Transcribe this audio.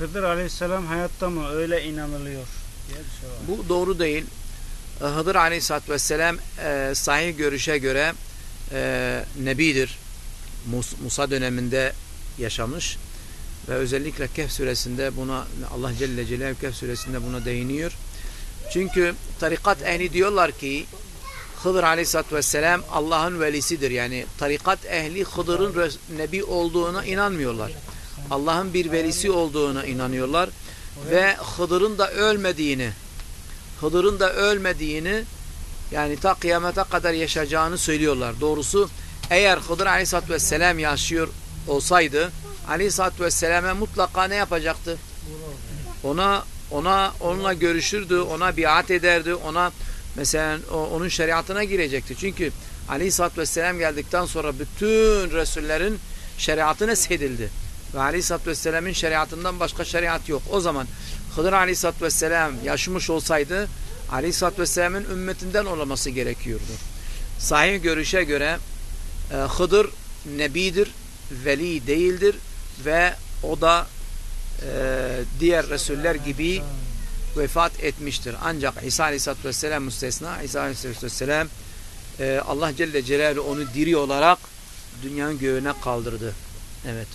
Hıdır Aleyhisselam hayatta mı? Öyle inanılıyor. diye bir şey var. Bu doğru değil. Ee, Hıdır Aleyhisselatü Vesselam e, sahih görüşe göre e, nebidir. Mus- Musa döneminde yaşamış ve özellikle Kehf suresinde buna Allah Celle Celaluhu Kehf suresinde buna değiniyor. Çünkü tarikat ehli diyorlar ki Hıdır Aleyhisselatü Vesselam Allah'ın velisidir. Yani tarikat ehli Hıdır'ın nebi olduğuna inanmıyorlar. Allah'ın bir velisi olduğuna inanıyorlar ve Hıdır'ın da ölmediğini Hıdır'ın da ölmediğini yani ta kıyamete kadar yaşayacağını söylüyorlar. Doğrusu eğer Hıdır Aleyhisselatü Vesselam yaşıyor olsaydı Aleyhisselatü Vesselam'a mutlaka ne yapacaktı? Ona ona onunla görüşürdü, ona biat ederdi, ona mesela onun şeriatına girecekti. Çünkü Aleyhisselatü Vesselam geldikten sonra bütün Resullerin şeriatı neshedildi. Ve Aleyhisselatü Vesselam'ın şeriatından başka şeriat yok. O zaman Hıdır Aleyhisselatü Vesselam yaşamış olsaydı Aleyhisselatü Vesselam'ın ümmetinden olması gerekiyordu. Sahih görüşe göre e, Hıdır nebidir, veli değildir ve o da e, diğer Resuller gibi vefat etmiştir. Ancak İsa Aleyhisselatü Vesselam müstesna, İsa Aleyhisselatü Vesselam e, Allah Celle Celaluhu onu diri olarak dünyanın göğüne kaldırdı. Evet.